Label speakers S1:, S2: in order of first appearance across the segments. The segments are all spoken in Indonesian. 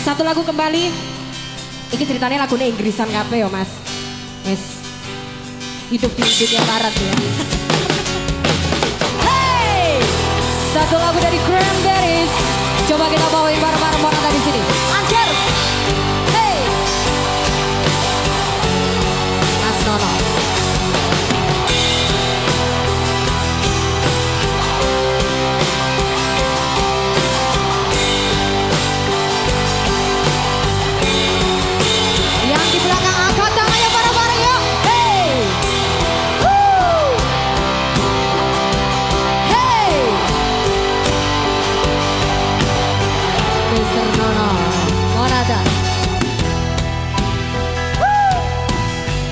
S1: Satu lagu kembali. Ini ceritanya lagunya Inggrisan kape ya mas. Mas, Hidup di dunia barat ya. hey! Satu lagu dari Cranberries. Coba kita bawain bareng-bareng orang tadi sini.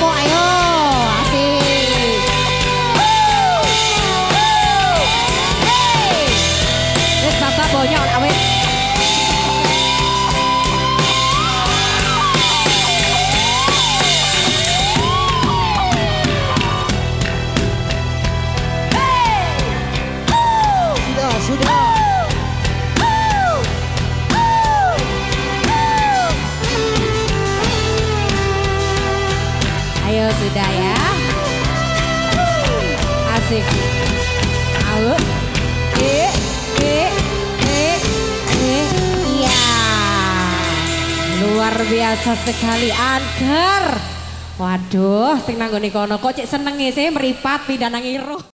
S1: Boy. Sudah ya. Asik. Ayo. Eh, eh, eh, eh. Iya. Luar biasa sekali Angker. Waduh, sing nanggone kono kok cek senenge sih meripat pindah nang.